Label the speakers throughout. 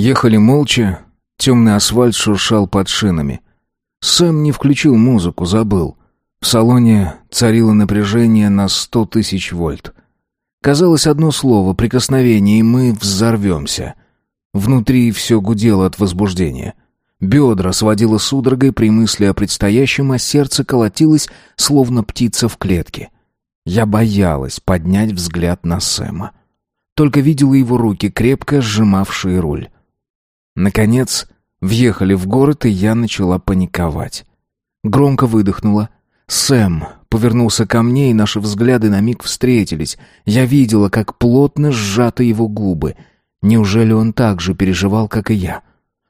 Speaker 1: Ехали молча, темный асфальт шуршал под шинами. Сэм не включил музыку, забыл. В салоне царило напряжение на сто тысяч вольт. Казалось, одно слово, прикосновение, и мы взорвемся. Внутри все гудело от возбуждения. Бедра сводило судорогой при мысли о предстоящем, а сердце колотилось, словно птица в клетке. Я боялась поднять взгляд на Сэма. Только видела его руки, крепко сжимавшие руль. Наконец, въехали в город, и я начала паниковать. Громко выдохнула. Сэм повернулся ко мне, и наши взгляды на миг встретились. Я видела, как плотно сжаты его губы. Неужели он так же переживал, как и я?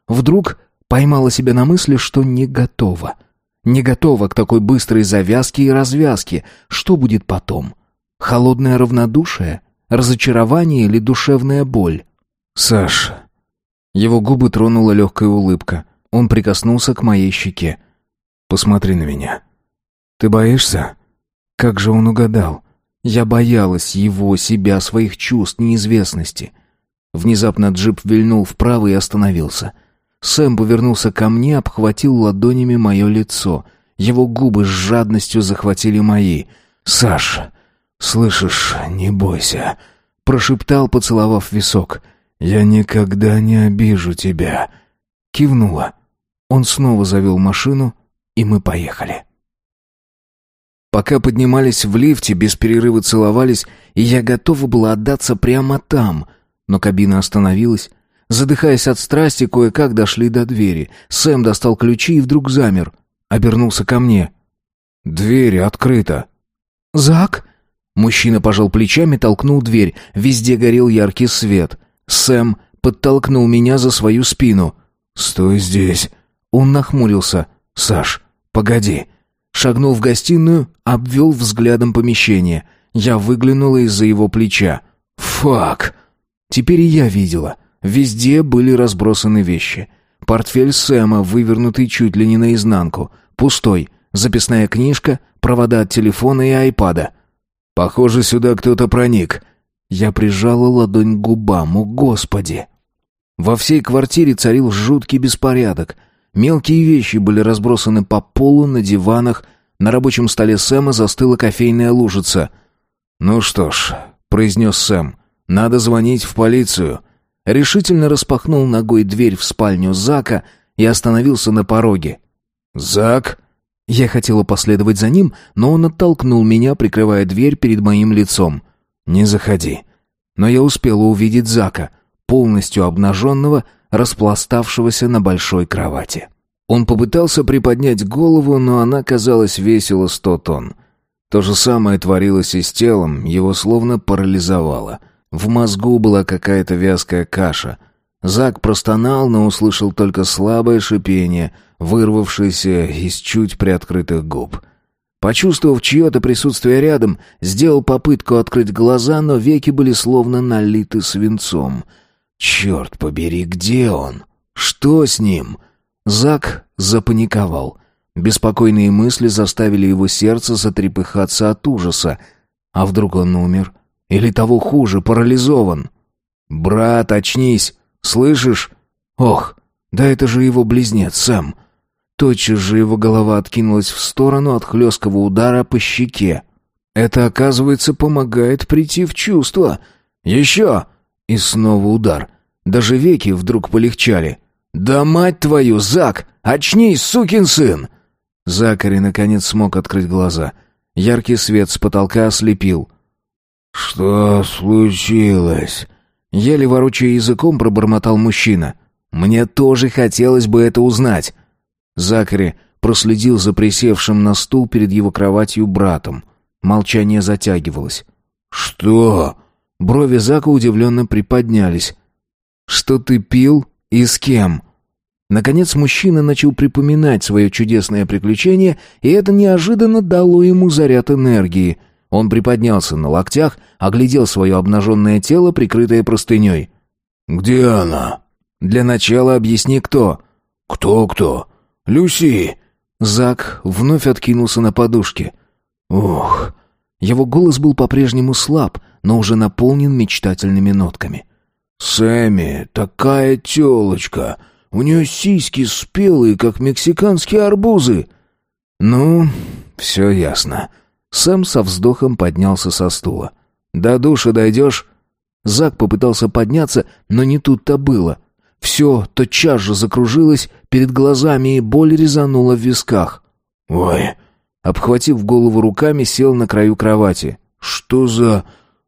Speaker 1: Вдруг поймала себя на мысли, что не готова. Не готова к такой быстрой завязке и развязке. Что будет потом? Холодное равнодушие? Разочарование или душевная боль? «Саш...» Его губы тронула легкая улыбка. Он прикоснулся к моей щеке. «Посмотри на меня. Ты боишься?» Как же он угадал? Я боялась его, себя, своих чувств, неизвестности. Внезапно джип вильнул вправо и остановился. Сэм повернулся ко мне, обхватил ладонями мое лицо. Его губы с жадностью захватили мои. «Саш, слышишь, не бойся», — прошептал, поцеловав висок. «Я никогда не обижу тебя». Кивнула. Он снова завел машину, и мы поехали. Пока поднимались в лифте, без перерыва целовались, и я готова была отдаться прямо там. Но кабина остановилась. Задыхаясь от страсти, кое-как дошли до двери. Сэм достал ключи и вдруг замер. Обернулся ко мне. «Дверь открыта». «Зак?» Мужчина пожал плечами, толкнул дверь. Везде горел яркий свет. Сэм подтолкнул меня за свою спину. «Стой здесь». Он нахмурился. «Саш, погоди» шагнул в гостиную, обвел взглядом помещение. Я выглянула из-за его плеча. «Фак!» Теперь и я видела. Везде были разбросаны вещи. Портфель Сэма, вывернутый чуть ли не наизнанку. Пустой. Записная книжка, провода от телефона и айпада. «Похоже, сюда кто-то проник». Я прижала ладонь к губам. «О, Господи!» Во всей квартире царил жуткий беспорядок — Мелкие вещи были разбросаны по полу, на диванах. На рабочем столе Сэма застыла кофейная лужица. «Ну что ж», — произнес Сэм, — «надо звонить в полицию». Решительно распахнул ногой дверь в спальню Зака и остановился на пороге. «Зак?» Я хотела последовать за ним, но он оттолкнул меня, прикрывая дверь перед моим лицом. «Не заходи». Но я успела увидеть Зака, полностью обнаженного, распластавшегося на большой кровати. Он попытался приподнять голову, но она казалась весила сто тонн. То же самое творилось и с телом, его словно парализовало. В мозгу была какая-то вязкая каша. Зак простонал, но услышал только слабое шипение, вырвавшееся из чуть приоткрытых губ. Почувствовав чье-то присутствие рядом, сделал попытку открыть глаза, но веки были словно налиты свинцом — Черт побери, где он? Что с ним? Зак запаниковал. Беспокойные мысли заставили его сердце затрепыхаться от ужаса. А вдруг он умер? Или того хуже, парализован? «Брат, очнись! Слышишь? Ох, да это же его близнец, Сэм!» Тотчас же его голова откинулась в сторону от хлесткого удара по щеке. «Это, оказывается, помогает прийти в чувство. Еще!» И снова удар. Даже веки вдруг полегчали. «Да мать твою, Зак! Очнись, сукин сын!» Закари наконец смог открыть глаза. Яркий свет с потолка ослепил. «Что случилось?» Еле ворочая языком пробормотал мужчина. «Мне тоже хотелось бы это узнать». Закари проследил за присевшим на стул перед его кроватью братом. Молчание затягивалось. «Что?» Брови Зака удивленно приподнялись. «Что ты пил и с кем?» Наконец мужчина начал припоминать свое чудесное приключение, и это неожиданно дало ему заряд энергии. Он приподнялся на локтях, оглядел свое обнаженное тело, прикрытое простыней. «Где она?» «Для начала объясни, кто». «Кто-кто?» «Люси!» Зак вновь откинулся на подушке. «Ух!» Его голос был по-прежнему слаб, но уже наполнен мечтательными нотками.
Speaker 2: «Сэмми, такая тёлочка! У нее сиськи спелые, как мексиканские арбузы!»
Speaker 1: «Ну, все ясно». Сэм со вздохом поднялся со стула. «До душа дойдешь?» Зак попытался подняться, но не тут-то было. Все тотчас же закружилось перед глазами, и боль резанула в висках.
Speaker 2: «Ой!»
Speaker 1: Обхватив голову руками, сел на краю кровати.
Speaker 2: «Что за...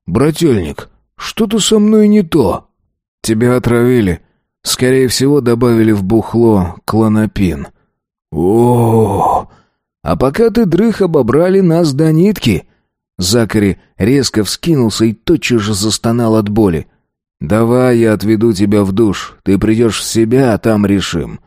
Speaker 2: брательник? Что-то со мной не то!»
Speaker 1: «Тебя отравили. Скорее всего, добавили в бухло клонопин».
Speaker 2: «О,
Speaker 1: А пока ты дрых, обобрали нас до нитки!» Закари резко вскинулся и тотчас же застонал от боли. «Давай я отведу тебя в душ. Ты придешь в себя, а там решим».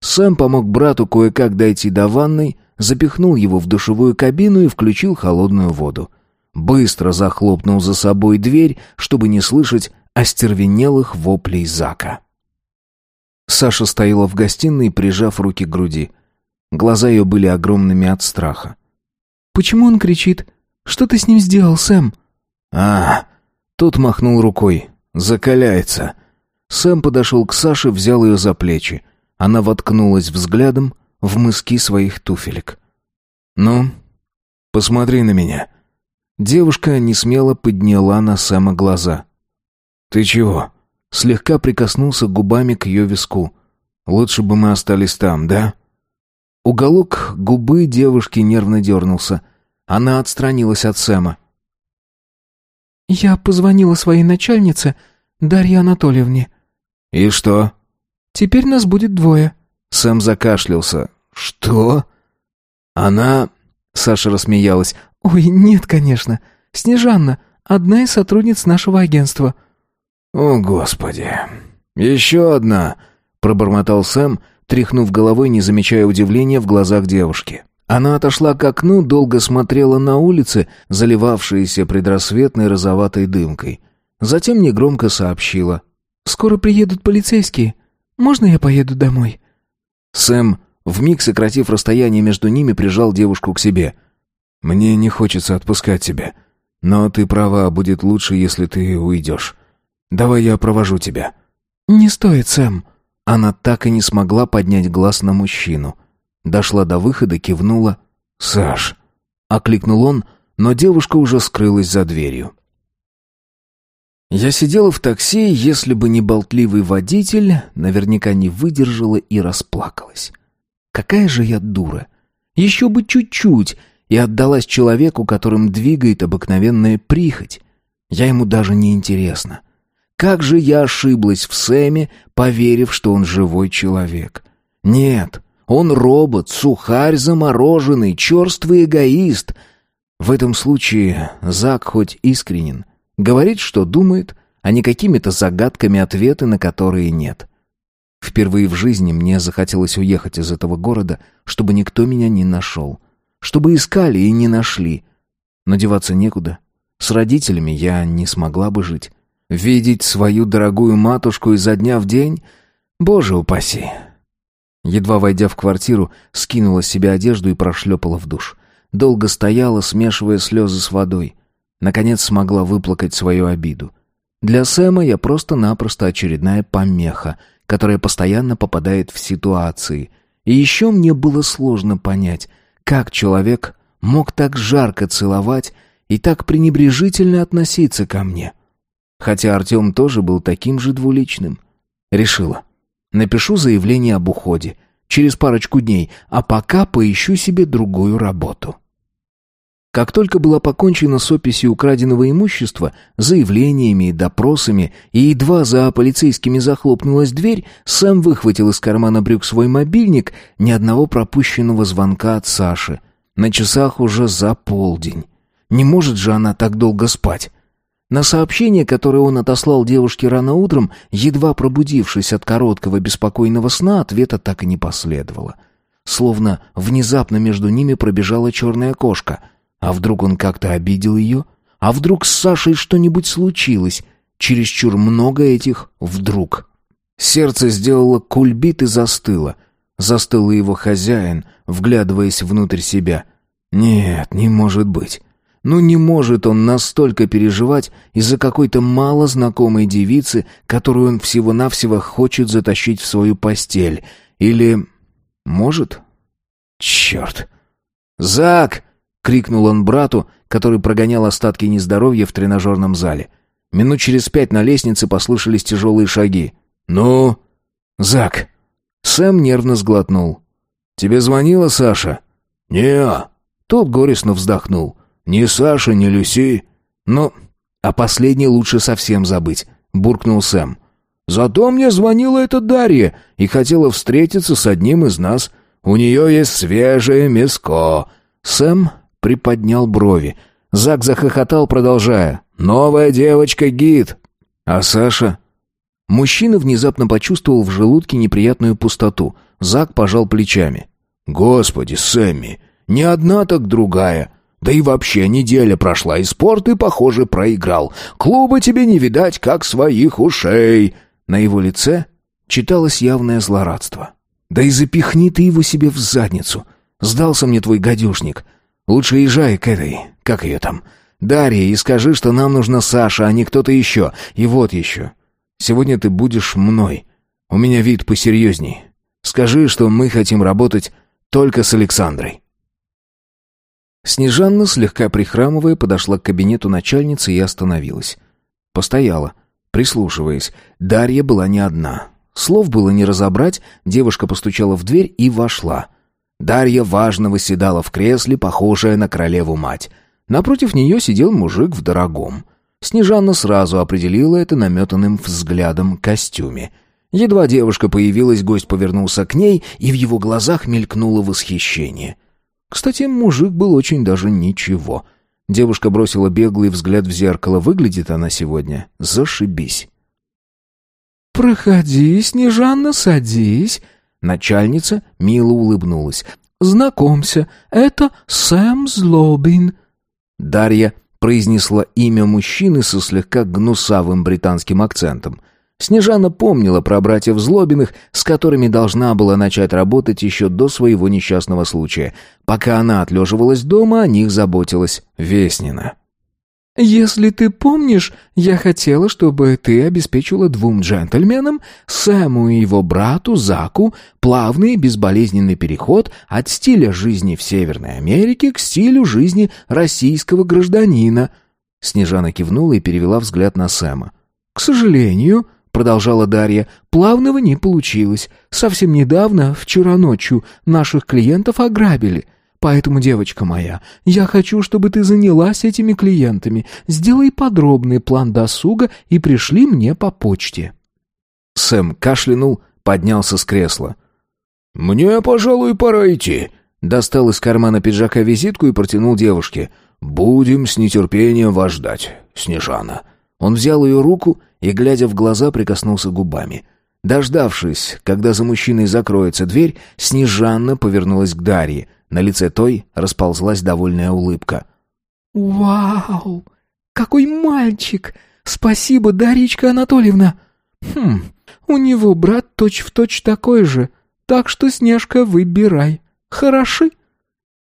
Speaker 1: Сэм помог брату кое-как дойти до ванной, запихнул его в душевую кабину и включил холодную воду. Быстро захлопнул за собой дверь, чтобы не слышать остервенелых воплей Зака. Саша стояла в гостиной, прижав руки к груди. Глаза ее были огромными от страха.
Speaker 3: «Почему он кричит? Что ты с ним сделал, Сэм?»
Speaker 1: «А, тот махнул рукой. Закаляется». Сэм подошел к Саше, взял ее за плечи. Она воткнулась взглядом в мыски своих туфелек. «Ну, посмотри на меня». Девушка несмело подняла на Сэма глаза. «Ты чего?» Слегка прикоснулся губами к ее виску. «Лучше бы мы остались там, да?» Уголок губы девушки нервно дернулся. Она отстранилась от Сэма.
Speaker 3: «Я позвонила своей начальнице, Дарье Анатольевне».
Speaker 1: «И что?»
Speaker 3: «Теперь нас будет двое».
Speaker 1: Сэм закашлялся. «Что?» «Она...» Саша рассмеялась.
Speaker 3: «Ой, нет, конечно. Снежанна, одна из сотрудниц нашего агентства».
Speaker 1: «О, Господи! Еще одна!» Пробормотал Сэм, тряхнув головой, не замечая удивления в глазах девушки. Она отошла к окну, долго смотрела на улицы, заливавшиеся предрассветной розоватой дымкой. Затем негромко сообщила.
Speaker 3: «Скоро приедут полицейские. Можно я поеду домой?»
Speaker 1: Сэм, вмиг сократив расстояние между ними, прижал девушку к себе. «Мне не хочется отпускать тебя. Но ты права, будет лучше, если ты уйдешь. Давай я провожу тебя».
Speaker 3: «Не стоит, Сэм».
Speaker 1: Она так и не смогла поднять глаз на мужчину. Дошла до выхода, кивнула. «Саш!» — окликнул он, но девушка уже скрылась за дверью. Я сидела в такси, если бы не болтливый водитель, наверняка не выдержала и расплакалась. Какая же я дура! Еще бы чуть-чуть, и отдалась человеку, которым двигает обыкновенная прихоть. Я ему даже не интересна. Как же я ошиблась в Сэме, поверив, что он живой человек. Нет, он робот, сухарь замороженный, черствый эгоист. В этом случае Зак хоть искренен, говорит, что думает, а не какими-то загадками ответы, на которые нет. Впервые в жизни мне захотелось уехать из этого города, чтобы никто меня не нашел. Чтобы искали и не нашли. Но деваться некуда. С родителями я не смогла бы жить. Видеть свою дорогую матушку изо дня в день? Боже упаси! Едва войдя в квартиру, скинула с себя одежду и прошлепала в душ. Долго стояла, смешивая слезы с водой. Наконец смогла выплакать свою обиду. Для Сэма я просто-напросто очередная помеха, которая постоянно попадает в ситуации. И еще мне было сложно понять, как человек мог так жарко целовать и так пренебрежительно относиться ко мне. — Хотя Артем тоже был таким же двуличным. Решила. Напишу заявление об уходе. Через парочку дней. А пока поищу себе другую работу. Как только была покончена с описью украденного имущества, заявлениями и допросами, и едва за полицейскими захлопнулась дверь, Сэм выхватил из кармана брюк свой мобильник, ни одного пропущенного звонка от Саши. На часах уже за полдень. Не может же она так долго спать. На сообщение, которое он отослал девушке рано утром, едва пробудившись от короткого беспокойного сна, ответа так и не последовало. Словно внезапно между ними пробежала черная кошка. А вдруг он как-то обидел ее? А вдруг с Сашей что-нибудь случилось? Чересчур много этих «вдруг». Сердце сделало кульбит и застыло. Застыл его хозяин, вглядываясь внутрь себя. «Нет, не может быть. Ну не может он настолько переживать из-за какой-то малознакомой девицы, которую он всего-навсего хочет затащить в свою постель. Или... может? Черт! «Зак!» — крикнул он брату, который прогонял остатки нездоровья в тренажерном зале. Минут через пять на лестнице послышались тяжелые шаги. «Ну?» «Зак!» Сэм нервно сглотнул. «Тебе звонила Саша?»
Speaker 2: «Не-а».
Speaker 1: Тот горестно вздохнул.
Speaker 2: «Ни Саша, ни Люси».
Speaker 1: «Ну, а последний лучше совсем забыть», — буркнул Сэм.
Speaker 2: «Зато мне звонила эта Дарья и хотела встретиться с одним из нас. У нее есть свежее мяско».
Speaker 1: Сэм приподнял брови. Зак захохотал, продолжая.
Speaker 2: «Новая девочка-гид».
Speaker 1: «А Саша?» Мужчина внезапно почувствовал в желудке неприятную пустоту. Зак пожал плечами.
Speaker 2: «Господи, Сэмми, не одна, так другая. Да и вообще неделя прошла, и спорт ты, похоже, проиграл. Клуба тебе не видать, как своих ушей».
Speaker 1: На его лице читалось явное злорадство. «Да и запихни ты его себе в задницу. Сдался мне твой гадюшник. Лучше езжай к этой, как ее там, Дарье, и скажи, что нам нужна Саша, а не кто-то еще. И вот еще. Сегодня ты будешь мной. У меня вид посерьезней. Скажи, что мы хотим работать только с Александрой». Снежанна, слегка прихрамывая, подошла к кабинету начальницы и остановилась. Постояла, прислушиваясь. Дарья была не одна. Слов было не разобрать, девушка постучала в дверь и вошла. Дарья важно восседала в кресле, похожая на королеву-мать. Напротив нее сидел мужик в дорогом. Снежанна сразу определила это наметанным взглядом костюме. Едва девушка появилась, гость повернулся к ней, и в его глазах мелькнуло восхищение. Кстати, мужик был очень даже ничего. Девушка бросила беглый взгляд в зеркало. Выглядит она сегодня. Зашибись.
Speaker 3: «Проходи, Снежанна, садись».
Speaker 1: Начальница мило улыбнулась.
Speaker 3: «Знакомься, это Сэм Злобин».
Speaker 1: Дарья произнесла имя мужчины со слегка гнусавым британским акцентом. Снежана помнила про братьев Злобиных, с которыми должна была начать работать еще до своего несчастного случая. Пока она отлеживалась дома, о них заботилась Веснина.
Speaker 3: «Если ты помнишь, я хотела, чтобы ты обеспечила двум джентльменам, Сэму и его брату Заку, плавный безболезненный переход от стиля жизни в Северной Америке к стилю жизни российского гражданина». Снежана кивнула и перевела взгляд на Сэма. «К сожалению», — продолжала Дарья, — «плавного не получилось. Совсем недавно, вчера ночью, наших клиентов ограбили». Поэтому, девочка моя, я хочу, чтобы ты занялась этими клиентами. Сделай подробный план досуга и пришли мне по почте».
Speaker 1: Сэм кашлянул, поднялся с кресла.
Speaker 2: «Мне, пожалуй, пора идти».
Speaker 1: Достал из кармана пиджака визитку и протянул девушке.
Speaker 2: «Будем с нетерпением вас ждать, Снежана».
Speaker 1: Он взял ее руку и, глядя в глаза, прикоснулся губами. Дождавшись, когда за мужчиной закроется дверь, Снежанна повернулась к Дарье. На лице той расползлась довольная улыбка.
Speaker 3: «Вау! Какой мальчик! Спасибо, Даричка Анатольевна! Хм, у него брат точь-в-точь точь такой же, так что, Снежка, выбирай. Хороши?»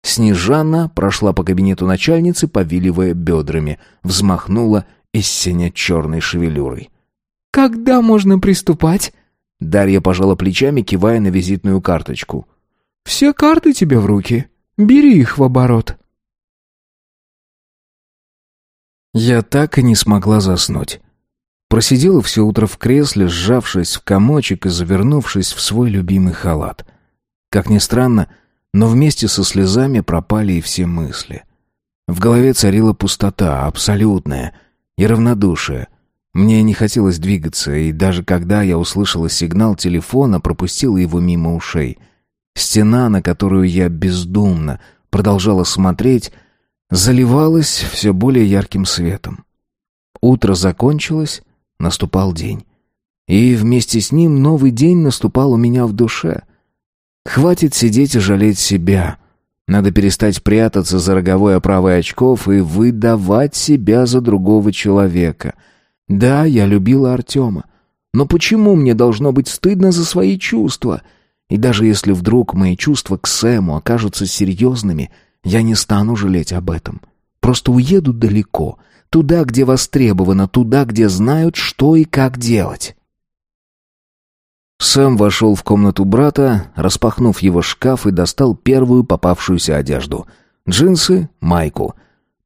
Speaker 1: Снежана прошла по кабинету начальницы, повиливая бедрами, взмахнула из синя черной шевелюрой.
Speaker 3: «Когда можно приступать?»
Speaker 1: Дарья пожала плечами, кивая на визитную карточку.
Speaker 3: Все карты тебе в руки. Бери их в оборот».
Speaker 1: Я так и не смогла заснуть. Просидела все утро в кресле, сжавшись в комочек и завернувшись в свой любимый халат. Как ни странно, но вместе со слезами пропали и все мысли. В голове царила пустота, абсолютная, и равнодушие. Мне не хотелось двигаться, и даже когда я услышала сигнал телефона, пропустила его мимо ушей — Стена, на которую я бездумно продолжала смотреть, заливалась все более ярким светом. Утро закончилось, наступал день. И вместе с ним новый день наступал у меня в душе. Хватит сидеть и жалеть себя. Надо перестать прятаться за роговой оправой очков и выдавать себя за другого человека. Да, я любила Артема. Но почему мне должно быть стыдно за свои чувства — и даже если вдруг мои чувства к Сэму окажутся серьезными, я не стану жалеть об этом. Просто уедут далеко, туда, где востребовано, туда, где знают, что и как делать. Сэм вошел в комнату брата, распахнув его шкаф и достал первую попавшуюся одежду. Джинсы, майку.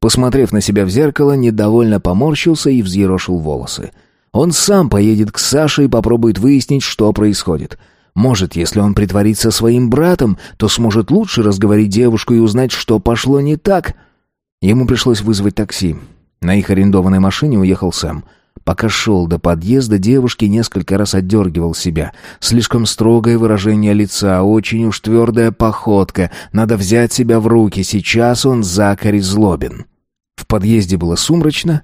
Speaker 1: Посмотрев на себя в зеркало, недовольно поморщился и взъерошил волосы. Он сам поедет к Саше и попробует выяснить, что происходит. Может, если он притворится своим братом, то сможет лучше разговорить девушку и узнать, что пошло не так. Ему пришлось вызвать такси. На их арендованной машине уехал Сэм. Пока шел до подъезда, девушки несколько раз отдергивал себя. Слишком строгое выражение лица, очень уж твердая походка. Надо взять себя в руки, сейчас он Закари злобен. В подъезде было сумрачно.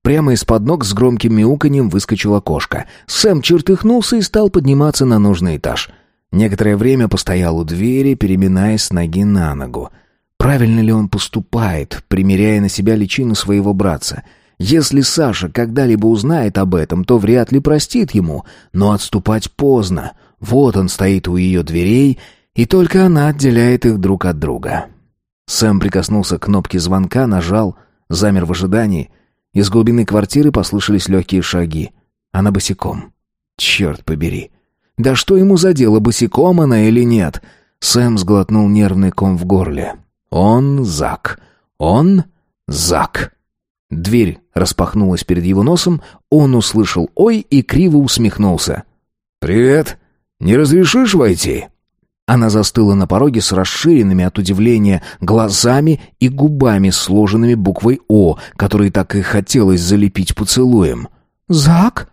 Speaker 1: Прямо из-под ног с громким мяуканьем выскочила кошка. Сэм чертыхнулся и стал подниматься на нужный этаж. Некоторое время постоял у двери, переминаясь с ноги на ногу. Правильно ли он поступает, примеряя на себя личину своего братца — если Саша когда-либо узнает об этом, то вряд ли простит ему, но отступать поздно. Вот он стоит у ее дверей, и только она отделяет их друг от друга. Сэм прикоснулся к кнопке звонка, нажал, замер в ожидании. Из глубины квартиры послышались легкие шаги. Она босиком. Черт побери. Да что ему за дело, босиком она или нет? Сэм сглотнул нервный ком в горле. Он Зак. Он Зак. Дверь распахнулась перед его носом, он услышал «Ой» и криво усмехнулся.
Speaker 2: «Привет! Не разрешишь войти?»
Speaker 1: Она застыла на пороге с расширенными от удивления глазами и губами, сложенными буквой «О», которые так и хотелось залепить поцелуем. «Зак?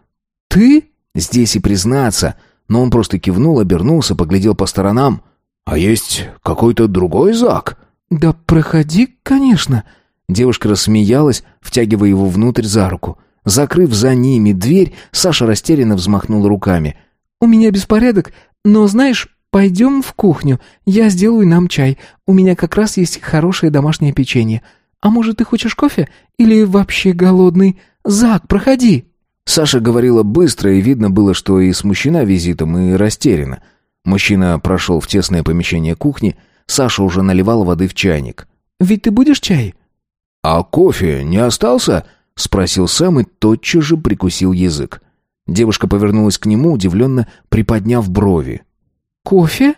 Speaker 1: Ты?» Здесь и признаться, но он просто кивнул, обернулся, поглядел по сторонам.
Speaker 2: «А есть какой-то другой Зак?»
Speaker 3: «Да проходи, конечно»,
Speaker 1: Девушка рассмеялась, втягивая его внутрь за руку. Закрыв за ними дверь, Саша растерянно взмахнул руками.
Speaker 3: «У меня беспорядок, но, знаешь, пойдем в кухню, я сделаю нам чай. У меня как раз есть хорошее домашнее печенье. А может, ты хочешь кофе? Или вообще голодный? Зак, проходи!»
Speaker 1: Саша говорила быстро, и видно было, что и смущена визитом, и растеряна. Мужчина прошел в тесное помещение кухни, Саша уже наливала воды в чайник.
Speaker 3: «Ведь ты будешь чай?»
Speaker 2: «А кофе не остался?» — спросил Сэм и тотчас же прикусил язык.
Speaker 1: Девушка повернулась к нему, удивленно приподняв брови.
Speaker 3: «Кофе?»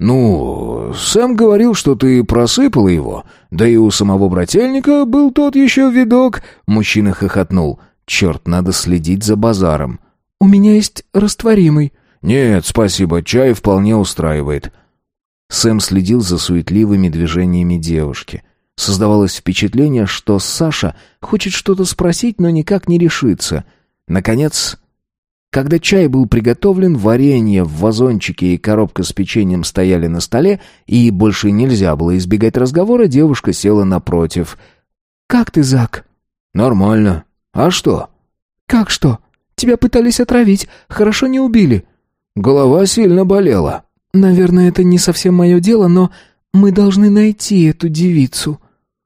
Speaker 2: «Ну, Сэм говорил, что ты просыпала его. Да и у самого брательника был тот еще видок».
Speaker 1: Мужчина хохотнул. «Черт, надо следить за базаром».
Speaker 3: «У меня есть растворимый».
Speaker 2: «Нет, спасибо, чай вполне устраивает».
Speaker 1: Сэм следил за суетливыми движениями девушки. Создавалось впечатление, что Саша хочет что-то спросить, но никак не решится. Наконец, когда чай был приготовлен, варенье в вазончике и коробка с печеньем стояли на столе, и больше нельзя было избегать разговора, девушка села напротив.
Speaker 3: «Как ты, Зак?»
Speaker 2: «Нормально. А что?»
Speaker 3: «Как что? Тебя пытались отравить. Хорошо не убили».
Speaker 2: «Голова сильно болела».
Speaker 3: «Наверное, это не совсем мое дело, но мы должны найти эту девицу».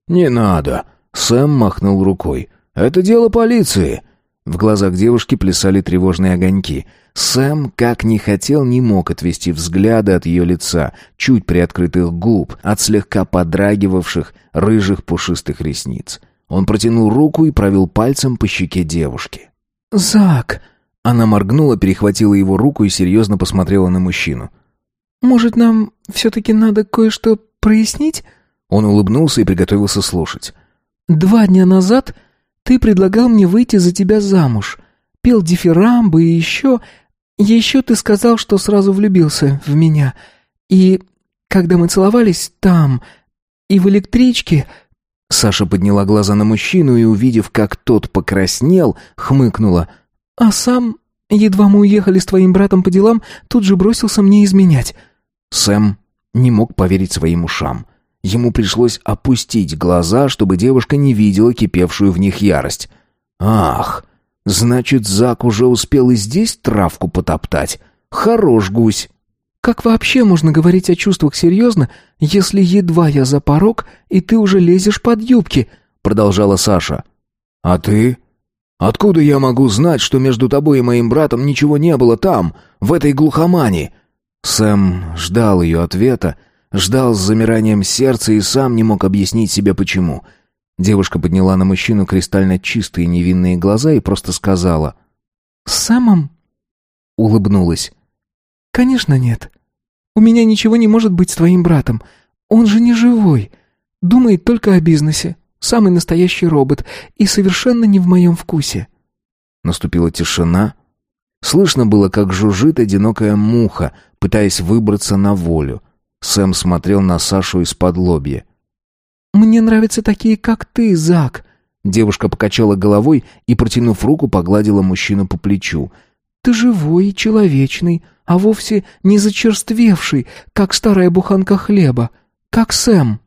Speaker 2: «Не надо», — Сэм махнул рукой. «Это дело полиции».
Speaker 1: В глазах девушки плясали тревожные огоньки. Сэм, как ни хотел, не мог отвести взгляды от ее лица, чуть приоткрытых губ, от слегка подрагивавших рыжих пушистых ресниц. Он протянул руку и провел пальцем по щеке девушки.
Speaker 3: «Зак!»
Speaker 1: Она моргнула, перехватила его руку и серьезно посмотрела на мужчину.
Speaker 3: «Может, нам все-таки надо кое-что прояснить?»
Speaker 1: Он улыбнулся и приготовился слушать.
Speaker 3: «Два дня назад ты предлагал мне выйти за тебя замуж. Пел дифирамбы и еще... Еще ты сказал, что сразу влюбился в меня. И когда мы целовались там, и в электричке...»
Speaker 1: Саша подняла глаза на мужчину и, увидев, как тот покраснел, хмыкнула.
Speaker 3: «А сам, едва мы уехали с твоим братом по делам, тут же бросился мне изменять».
Speaker 1: Сэм не мог поверить своим ушам. Ему пришлось опустить глаза, чтобы девушка не видела кипевшую в них ярость. «Ах, значит, Зак уже успел и здесь травку потоптать. Хорош гусь!»
Speaker 3: «Как вообще можно говорить о чувствах серьезно, если едва я за порог, и ты уже лезешь под юбки?»
Speaker 1: Продолжала Саша.
Speaker 2: «А ты? Откуда я могу знать, что между тобой и моим братом ничего не было там, в этой глухомане?»
Speaker 1: Сэм ждал ее ответа, Ждал с замиранием сердца и сам не мог объяснить себе почему. Девушка подняла на мужчину кристально чистые невинные глаза и просто сказала
Speaker 3: «С Сэмом?»
Speaker 1: Улыбнулась.
Speaker 3: «Конечно нет. У меня ничего не может быть с твоим братом. Он же не живой. Думает только о бизнесе. Самый настоящий робот. И совершенно не в моем вкусе».
Speaker 1: Наступила тишина. Слышно было, как жужжит одинокая муха, пытаясь выбраться на волю. Сэм смотрел на Сашу из-под лобья.
Speaker 3: «Мне нравятся такие, как ты, Зак».
Speaker 1: Девушка покачала головой и, протянув руку, погладила мужчину по плечу.
Speaker 3: «Ты живой и человечный, а вовсе не зачерствевший, как старая буханка хлеба, как Сэм».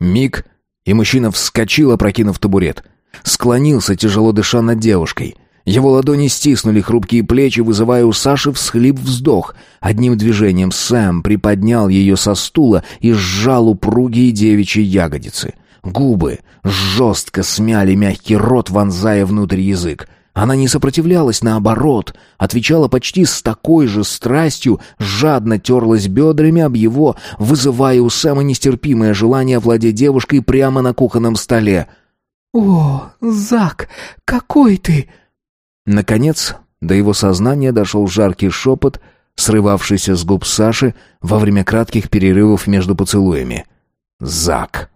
Speaker 1: Миг, и мужчина вскочил, опрокинув табурет. Склонился, тяжело дыша над девушкой. Его ладони стиснули хрупкие плечи, вызывая у Саши всхлип-вздох. Одним движением Сэм приподнял ее со стула и сжал упругие девичьи ягодицы. Губы жестко смяли мягкий рот, вонзая внутрь язык. Она не сопротивлялась, наоборот, отвечала почти с такой же страстью, жадно терлась бедрами об его, вызывая у Сэма нестерпимое желание владеть девушкой прямо на кухонном столе.
Speaker 3: «О, Зак, какой ты!»
Speaker 1: Наконец, до его сознания дошел жаркий шепот, срывавшийся с губ Саши во время кратких перерывов между поцелуями. «Зак!»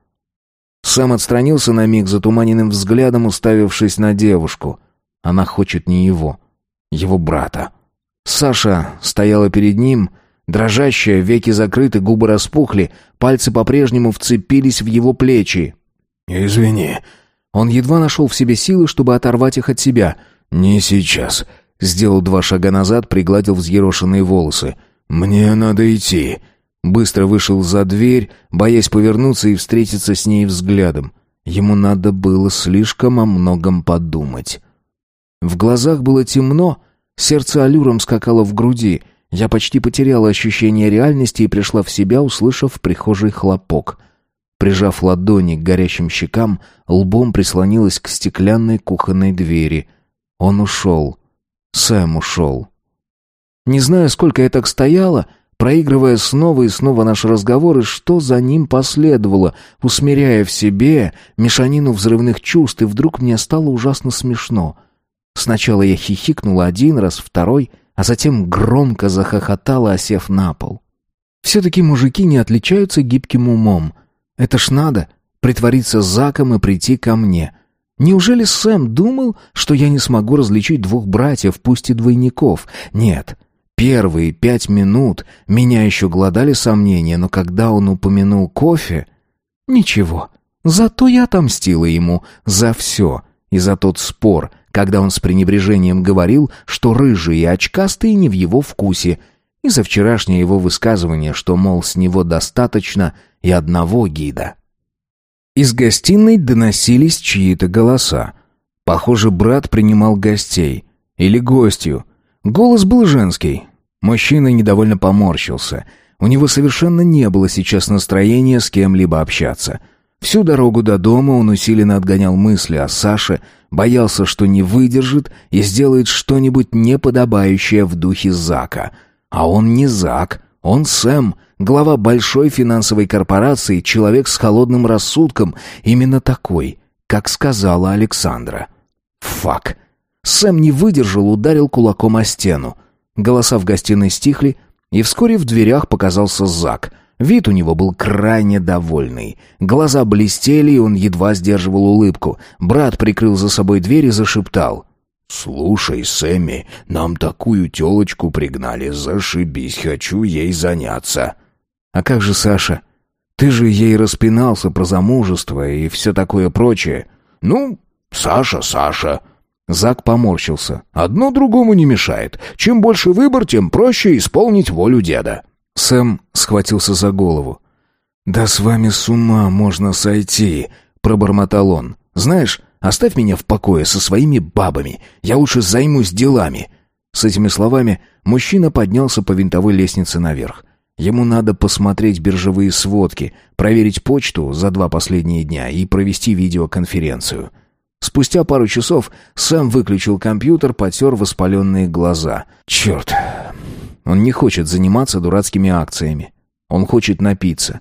Speaker 1: Сам отстранился на миг затуманенным взглядом, уставившись на девушку. Она хочет не его, его брата. Саша стояла перед ним, дрожащая, веки закрыты, губы распухли, пальцы по-прежнему вцепились в его плечи.
Speaker 2: «Извини».
Speaker 1: Он едва нашел в себе силы, чтобы оторвать их от себя —
Speaker 2: «Не сейчас».
Speaker 1: Сделал два шага назад, пригладил взъерошенные волосы.
Speaker 2: «Мне надо идти».
Speaker 1: Быстро вышел за дверь, боясь повернуться и встретиться с ней взглядом. Ему надо было слишком о многом подумать. В глазах было темно, сердце аллюром скакало в груди. Я почти потеряла ощущение реальности и пришла в себя, услышав в прихожей хлопок. Прижав ладони к горящим щекам, лбом прислонилась к стеклянной кухонной двери — он ушел. Сэм ушел. Не знаю, сколько я так стояла, проигрывая снова и снова наш разговор, и что за ним последовало, усмиряя в себе мешанину взрывных чувств, и вдруг мне стало ужасно смешно. Сначала я хихикнула один раз, второй, а затем громко захохотала, осев на пол. Все-таки мужики не отличаются гибким умом. Это ж надо притвориться Заком и прийти ко мне — Неужели Сэм думал, что я не смогу различить двух братьев, пусть и двойников? Нет. Первые пять минут меня еще глодали сомнения, но когда он упомянул кофе... Ничего. Зато я отомстила ему за все. И за тот спор, когда он с пренебрежением говорил, что рыжие и очкастые не в его вкусе, и за вчерашнее его высказывание, что, мол, с него достаточно и одного гида. Из гостиной доносились чьи-то голоса. Похоже, брат принимал гостей. Или гостью. Голос был женский. Мужчина недовольно поморщился. У него совершенно не было сейчас настроения с кем-либо общаться. Всю дорогу до дома он усиленно отгонял мысли о Саше, боялся, что не выдержит и сделает что-нибудь неподобающее в духе Зака. А он не Зак, он Сэм — Глава большой финансовой корпорации, человек с холодным рассудком, именно такой, как сказала Александра. Фак. Сэм не выдержал, ударил кулаком о стену. Голоса в гостиной стихли, и вскоре в дверях показался Зак. Вид у него был крайне довольный. Глаза блестели, и он едва сдерживал улыбку. Брат прикрыл за собой дверь и зашептал.
Speaker 2: «Слушай, Сэмми, нам такую телочку пригнали, зашибись, хочу ей заняться».
Speaker 1: А как же Саша? Ты же ей распинался про замужество и все такое прочее.
Speaker 2: Ну, Саша, Саша.
Speaker 1: Зак поморщился.
Speaker 2: Одно другому не мешает. Чем больше выбор, тем проще исполнить волю деда.
Speaker 1: Сэм схватился за голову. «Да с вами с ума можно сойти», — пробормотал он. «Знаешь, оставь меня в покое со своими бабами. Я лучше займусь делами». С этими словами мужчина поднялся по винтовой лестнице наверх. Ему надо посмотреть биржевые сводки, проверить почту за два последние дня и провести видеоконференцию. Спустя пару часов Сэм выключил компьютер, потер воспаленные глаза. Черт, он не хочет заниматься дурацкими акциями. Он хочет напиться.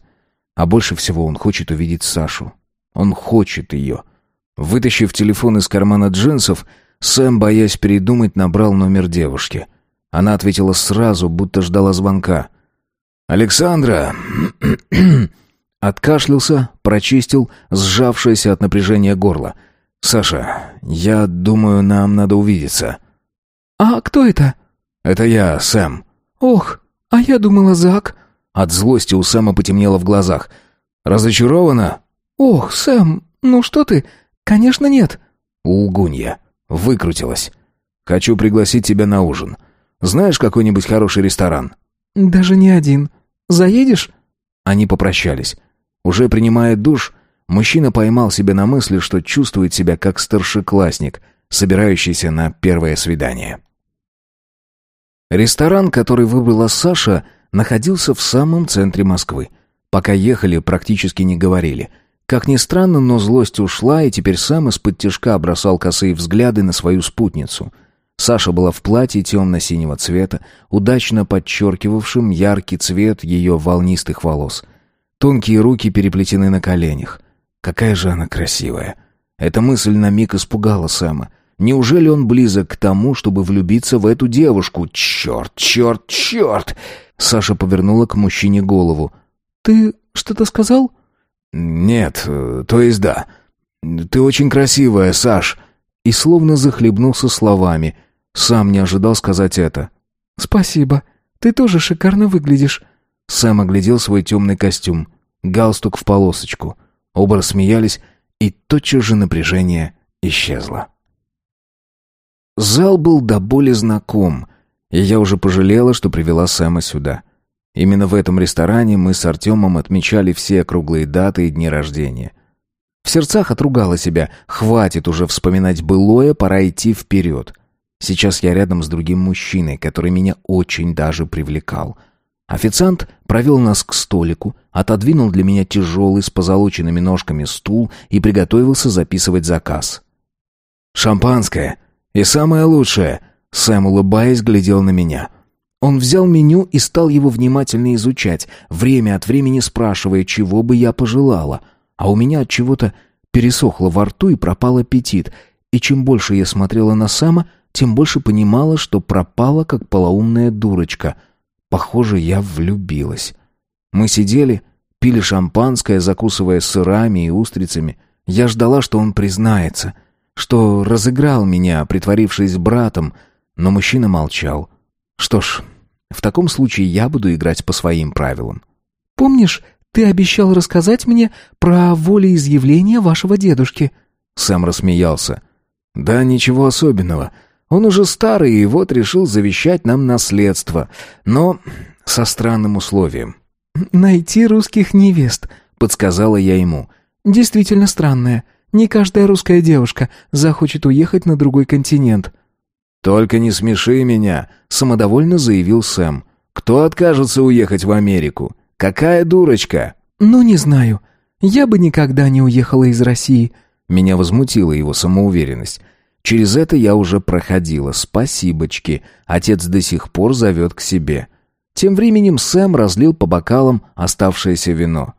Speaker 1: А больше всего он хочет увидеть Сашу. Он хочет ее. Вытащив телефон из кармана джинсов, Сэм, боясь передумать, набрал номер девушки. Она ответила сразу, будто ждала звонка. «Александра!» Откашлялся, прочистил сжавшееся от напряжения горло. «Саша, я думаю, нам надо увидеться».
Speaker 3: «А кто это?»
Speaker 1: «Это я, Сэм».
Speaker 3: «Ох, а я думала, Зак».
Speaker 1: От злости у Сэма потемнело в глазах. «Разочарована?»
Speaker 3: «Ох, Сэм, ну что ты? Конечно, нет».
Speaker 1: Лгунья. Выкрутилась. «Хочу пригласить тебя на ужин. Знаешь какой-нибудь хороший ресторан?»
Speaker 3: «Даже не один. Заедешь?»
Speaker 1: Они попрощались. Уже принимая душ, мужчина поймал себя на мысли, что чувствует себя как старшеклассник, собирающийся на первое свидание. Ресторан, который выбрала Саша, находился в самом центре Москвы. Пока ехали, практически не говорили. Как ни странно, но злость ушла, и теперь сам из-под тяжка бросал косые взгляды на свою спутницу. Саша была в платье темно-синего цвета, удачно подчеркивавшим яркий цвет ее волнистых волос. Тонкие руки переплетены на коленях. Какая же она красивая! Эта мысль на миг испугала Сэма. Неужели он близок к тому, чтобы влюбиться в эту девушку? Черт, черт, черт! Саша повернула к мужчине голову.
Speaker 3: «Ты что-то сказал?»
Speaker 1: «Нет, то есть да. Ты очень красивая, Саш». И словно захлебнулся словами — сам не ожидал сказать это.
Speaker 3: «Спасибо. Ты тоже шикарно выглядишь».
Speaker 1: Сэм оглядел свой темный костюм. Галстук в полосочку. Оба рассмеялись, и тотчас же напряжение исчезло. Зал был до боли знаком, и я уже пожалела, что привела Сэма сюда. Именно в этом ресторане мы с Артемом отмечали все круглые даты и дни рождения. В сердцах отругала себя. Хватит уже вспоминать былое, пора идти вперед. Сейчас я рядом с другим мужчиной, который меня очень даже привлекал. Официант провел нас к столику, отодвинул для меня тяжелый с позолоченными ножками стул и приготовился записывать заказ. «Шампанское. И самое лучшее!» Сэм, улыбаясь, глядел на меня. Он взял меню и стал его внимательно изучать, время от времени спрашивая, чего бы я пожелала. А у меня от чего-то пересохло во рту и пропал аппетит, и чем больше я смотрела на Сэма, тем больше понимала, что пропала, как полоумная дурочка. Похоже, я влюбилась. Мы сидели, пили шампанское, закусывая сырами и устрицами. Я ждала, что он признается, что разыграл меня, притворившись братом, но мужчина молчал. Что ж, в таком случае я буду играть по своим правилам.
Speaker 3: «Помнишь, ты обещал рассказать мне про волеизъявление вашего дедушки?»
Speaker 1: Сэм рассмеялся. «Да ничего особенного. Он уже старый и вот решил завещать нам наследство, но со странным условием.
Speaker 3: «Найти русских невест», — подсказала я ему. «Действительно странное. Не каждая русская девушка захочет уехать на другой континент».
Speaker 1: «Только не смеши меня», — самодовольно заявил Сэм. «Кто откажется уехать в Америку? Какая дурочка?»
Speaker 3: «Ну, не знаю. Я бы никогда не уехала из России».
Speaker 1: Меня возмутила его самоуверенность. Через это я уже проходила. Спасибочки. Отец до сих пор зовет к себе. Тем временем Сэм разлил по бокалам оставшееся вино.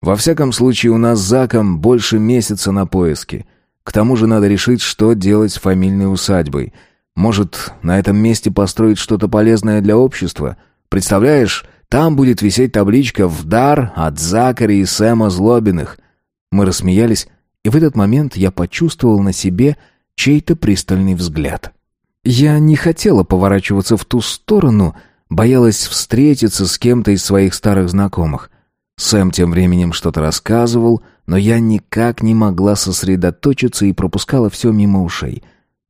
Speaker 1: Во всяком случае, у нас с Заком больше месяца на поиски. К тому же надо решить, что делать с фамильной усадьбой. Может, на этом месте построить что-то полезное для общества? Представляешь, там будет висеть табличка «В дар от Закари и Сэма Злобиных». Мы рассмеялись, и в этот момент я почувствовал на себе чей-то пристальный взгляд. Я не хотела поворачиваться в ту сторону, боялась встретиться с кем-то из своих старых знакомых. Сэм тем временем что-то рассказывал, но я никак не могла сосредоточиться и пропускала все мимо ушей.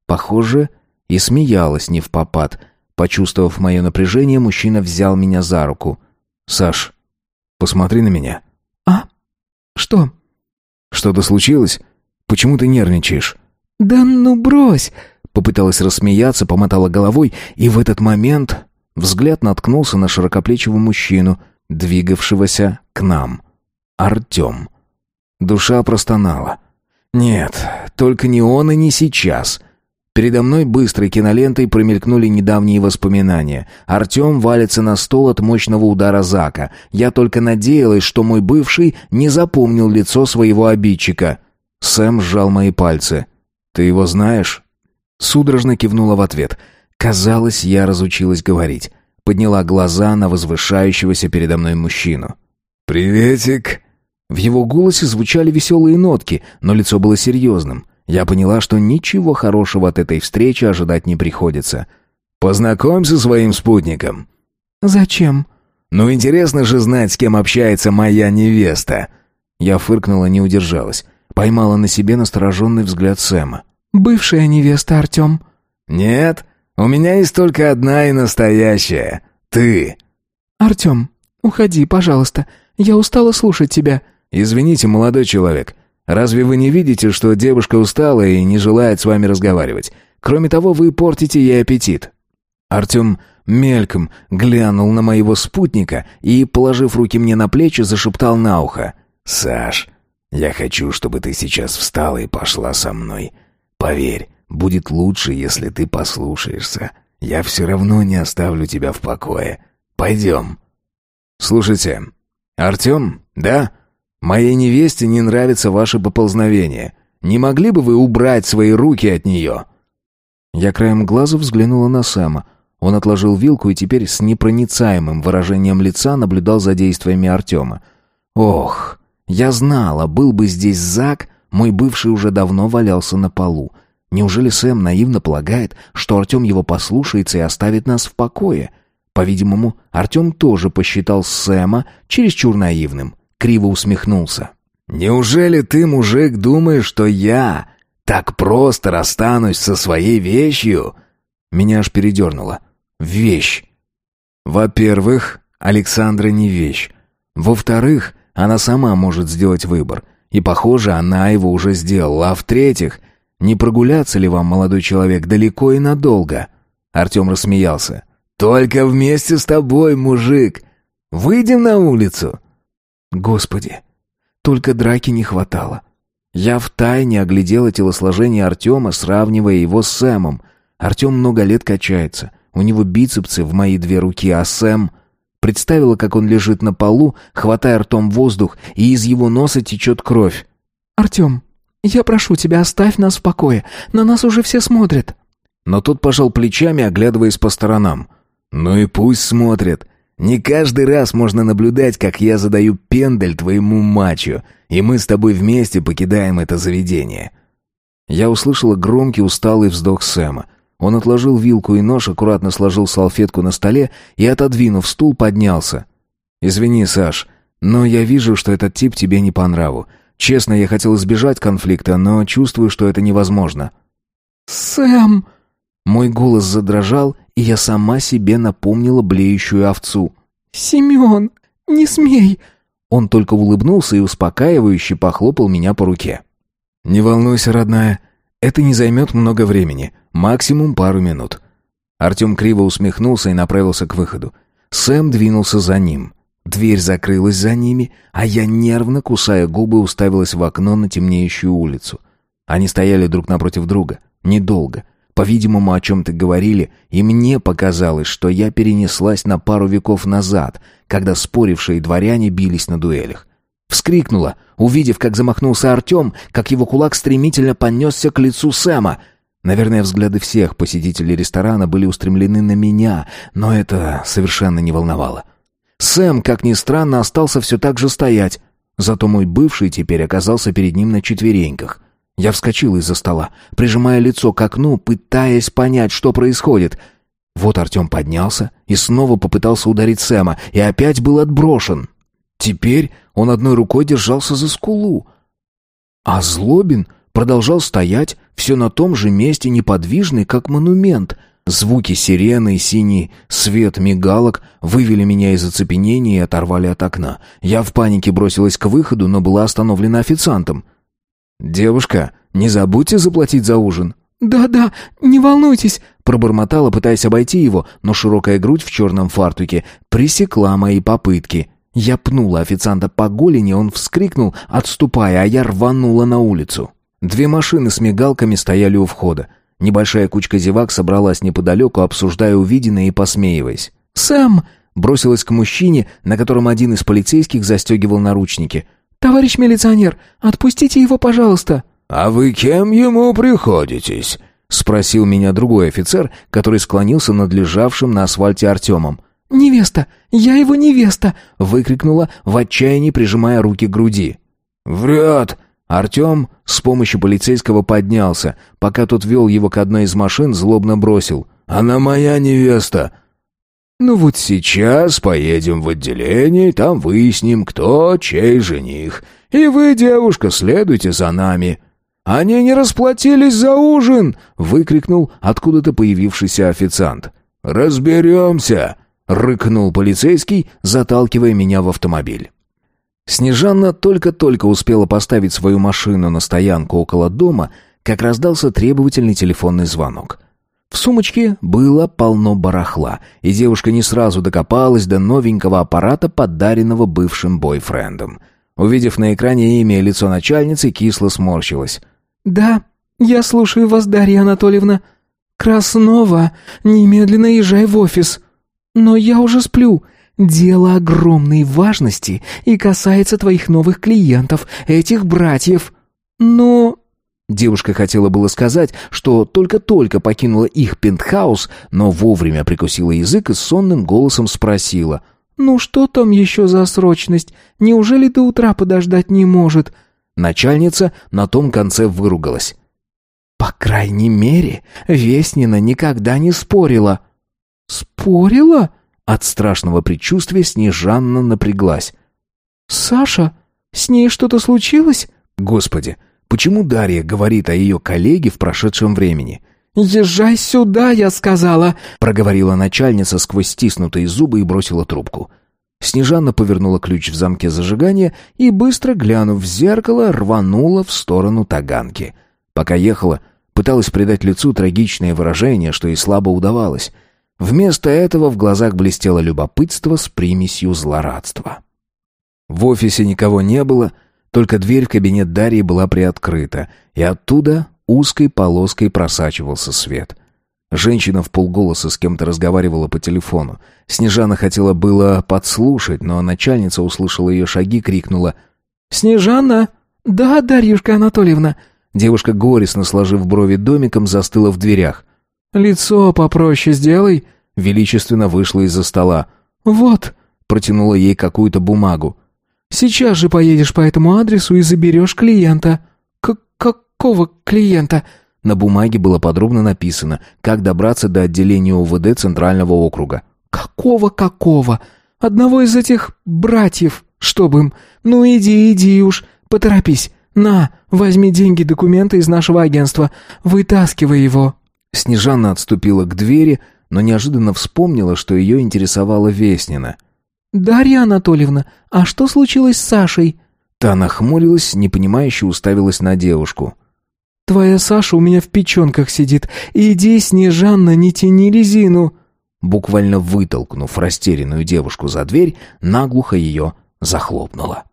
Speaker 1: Похоже, и смеялась не в попад. Почувствовав мое напряжение, мужчина взял меня за руку. «Саш, посмотри на меня».
Speaker 3: «А? Что?»
Speaker 1: «Что-то случилось? Почему ты нервничаешь?»
Speaker 3: «Да ну брось!»
Speaker 1: Попыталась рассмеяться, помотала головой, и в этот момент взгляд наткнулся на широкоплечего мужчину, двигавшегося к нам. Артем. Душа простонала. «Нет, только не он и не сейчас». Передо мной быстрой кинолентой промелькнули недавние воспоминания. Артем валится на стол от мощного удара Зака. Я только надеялась, что мой бывший не запомнил лицо своего обидчика. Сэм сжал мои пальцы. «Ты его знаешь?» Судорожно кивнула в ответ. Казалось, я разучилась говорить. Подняла глаза на возвышающегося передо мной мужчину.
Speaker 2: «Приветик!»
Speaker 1: В его голосе звучали веселые нотки, но лицо было серьезным. Я поняла, что ничего хорошего от этой встречи ожидать не приходится.
Speaker 2: «Познакомься со своим спутником».
Speaker 3: «Зачем?»
Speaker 2: «Ну, интересно же знать, с кем общается моя невеста».
Speaker 1: Я фыркнула, не удержалась. Поймала на себе настороженный взгляд Сэма.
Speaker 3: «Бывшая невеста, Артем».
Speaker 2: «Нет, у меня есть только одна и настоящая. Ты».
Speaker 3: «Артем, уходи, пожалуйста. Я устала слушать тебя».
Speaker 1: «Извините, молодой человек. Разве вы не видите, что девушка устала и не желает с вами разговаривать? Кроме того, вы портите ей аппетит». Артем мельком глянул на моего спутника и, положив руки мне на плечи, зашептал на ухо.
Speaker 2: «Саш, я хочу, чтобы ты сейчас встала и пошла со мной. Поверь, будет лучше, если ты послушаешься. Я все равно не оставлю тебя в покое. Пойдем».
Speaker 1: «Слушайте, Артем, да? Моей невесте не нравится ваше поползновение. Не могли бы вы убрать свои руки от нее?» Я краем глаза взглянула на Сэма. Он отложил вилку и теперь с непроницаемым выражением лица наблюдал за действиями Артема. «Ох, я знала, был бы здесь Зак, мой бывший уже давно валялся на полу. Неужели Сэм наивно полагает, что Артем его послушается и оставит нас в покое?» По-видимому, Артем тоже посчитал Сэма чересчур наивным. Криво усмехнулся.
Speaker 2: «Неужели ты, мужик, думаешь, что я так просто расстанусь со своей вещью?»
Speaker 1: Меня аж передернуло. «Вещь». Во-первых, Александра не вещь. Во-вторых, она сама может сделать выбор. И, похоже, она его уже сделала. А в-третьих, не прогуляться ли вам, молодой человек, далеко и надолго?» Артем рассмеялся.
Speaker 2: Только вместе с тобой, мужик. Выйдем на улицу.
Speaker 1: Господи, только драки не хватало. Я втайне оглядела телосложение Артема, сравнивая его с Сэмом. Артем много лет качается. У него бицепсы в мои две руки, а Сэм... Представила, как он лежит на полу, хватая ртом воздух, и из его носа течет кровь.
Speaker 3: «Артем, я прошу тебя, оставь нас в покое. На нас уже все смотрят».
Speaker 1: Но тот пожал плечами, оглядываясь по сторонам.
Speaker 2: «Ну и пусть смотрят. Не каждый раз можно наблюдать, как я задаю пендель твоему мачо, и мы с тобой вместе покидаем это заведение».
Speaker 1: Я услышала громкий усталый вздох Сэма. Он отложил вилку и нож, аккуратно сложил салфетку на столе и, отодвинув стул, поднялся. «Извини, Саш, но я вижу, что этот тип тебе не по нраву. Честно, я хотел избежать конфликта, но чувствую, что это невозможно».
Speaker 3: «Сэм!»
Speaker 1: Мой голос задрожал, и я сама себе напомнила блеющую овцу.
Speaker 3: «Семен, не смей!»
Speaker 1: Он только улыбнулся и успокаивающе похлопал меня по руке. «Не волнуйся, родная, это не займет много времени, максимум пару минут». Артем криво усмехнулся и направился к выходу. Сэм двинулся за ним. Дверь закрылась за ними, а я, нервно кусая губы, уставилась в окно на темнеющую улицу. Они стояли друг напротив друга. Недолго. По-видимому, о чем-то говорили, и мне показалось, что я перенеслась на пару веков назад, когда спорившие дворяне бились на дуэлях. Вскрикнула, увидев, как замахнулся Артем, как его кулак стремительно понесся к лицу Сэма. Наверное, взгляды всех посетителей ресторана были устремлены на меня, но это совершенно не волновало. Сэм, как ни странно, остался все так же стоять, зато мой бывший теперь оказался перед ним на четвереньках. Я вскочил из-за стола, прижимая лицо к окну, пытаясь понять, что происходит. Вот Артем поднялся и снова попытался ударить Сэма, и опять был отброшен. Теперь он одной рукой держался за скулу. А Злобин продолжал стоять, все на том же месте, неподвижный, как монумент. Звуки сирены и синий свет мигалок вывели меня из оцепенения и оторвали от окна. Я в панике бросилась к выходу, но была остановлена официантом. «Девушка, не забудьте заплатить за ужин».
Speaker 3: «Да-да, не волнуйтесь», —
Speaker 1: пробормотала, пытаясь обойти его, но широкая грудь в черном фартуке пресекла мои попытки. Я пнула официанта по голени, он вскрикнул, отступая, а я рванула на улицу. Две машины с мигалками стояли у входа. Небольшая кучка зевак собралась неподалеку, обсуждая увиденное и посмеиваясь.
Speaker 3: «Сэм!»
Speaker 1: — бросилась к мужчине, на котором один из полицейских застегивал наручники.
Speaker 3: «Товарищ милиционер, отпустите его, пожалуйста!»
Speaker 2: «А вы кем ему приходитесь?» — спросил меня другой офицер, который склонился над лежавшим на асфальте Артемом.
Speaker 3: «Невеста! Я его невеста!»
Speaker 1: — выкрикнула в отчаянии, прижимая руки к груди.
Speaker 2: «Врет!»
Speaker 1: Артем с помощью полицейского поднялся. Пока тот вел его к одной из машин, злобно бросил. «Она моя невеста!»
Speaker 2: «Ну вот сейчас поедем в отделение, там выясним, кто чей жених. И вы, девушка, следуйте за нами». «Они не расплатились за ужин!» — выкрикнул откуда-то появившийся официант. «Разберемся!» — рыкнул полицейский, заталкивая меня в автомобиль.
Speaker 1: Снежанна только-только успела поставить свою машину на стоянку около дома, как раздался требовательный телефонный звонок. В сумочке было полно барахла, и девушка не сразу докопалась до новенького аппарата, подаренного бывшим бойфрендом. Увидев на экране имя и лицо начальницы, кисло сморщилась.
Speaker 3: «Да, я слушаю вас, Дарья Анатольевна. Краснова, немедленно езжай в офис. Но я уже сплю. Дело огромной важности и касается твоих новых клиентов, этих братьев. Но...»
Speaker 1: Девушка хотела было сказать, что только-только покинула их пентхаус, но вовремя прикусила язык и сонным голосом спросила.
Speaker 3: «Ну что там еще за срочность? Неужели до утра подождать не может?»
Speaker 1: Начальница на том конце выругалась.
Speaker 3: «По крайней мере, Веснина никогда не спорила». «Спорила?»
Speaker 1: От страшного предчувствия Снежанна напряглась.
Speaker 3: «Саша? С ней что-то случилось?»
Speaker 1: «Господи, почему Дарья говорит о ее коллеге в прошедшем времени?»
Speaker 3: «Езжай сюда, я сказала!»
Speaker 1: проговорила начальница сквозь стиснутые зубы и бросила трубку. Снежанна повернула ключ в замке зажигания и, быстро глянув в зеркало, рванула в сторону Таганки. Пока ехала, пыталась придать лицу трагичное выражение, что и слабо удавалось. Вместо этого в глазах блестело любопытство с примесью злорадства. В офисе никого не было, только дверь в кабинет Дарьи была приоткрыта, и оттуда узкой полоской просачивался свет — Женщина в полголоса с кем-то разговаривала по телефону. Снежана хотела было подслушать, но начальница услышала ее шаги, крикнула
Speaker 3: «Снежана!» «Да, Дарьюшка Анатольевна!»
Speaker 1: Девушка, горестно сложив брови домиком, застыла в дверях.
Speaker 3: «Лицо попроще сделай!»
Speaker 1: Величественно вышла из-за стола.
Speaker 3: «Вот!»
Speaker 1: Протянула ей какую-то бумагу.
Speaker 3: «Сейчас же поедешь по этому адресу и заберешь клиента». К «Какого клиента?»
Speaker 1: На бумаге было подробно написано, как добраться до отделения УВД Центрального округа.
Speaker 3: «Какого-какого? Одного из этих братьев, чтобы им... Ну иди, иди уж, поторопись. На, возьми деньги, документы из нашего агентства. Вытаскивай его».
Speaker 1: Снежана отступила к двери, но неожиданно вспомнила, что ее интересовала Веснина.
Speaker 3: «Дарья Анатольевна, а что случилось с Сашей?»
Speaker 1: Та нахмурилась, непонимающе уставилась на девушку.
Speaker 3: «Твоя Саша у меня в печенках сидит. Иди, Снежанна, не тяни резину!»
Speaker 1: Буквально вытолкнув растерянную девушку за дверь, наглухо ее захлопнула.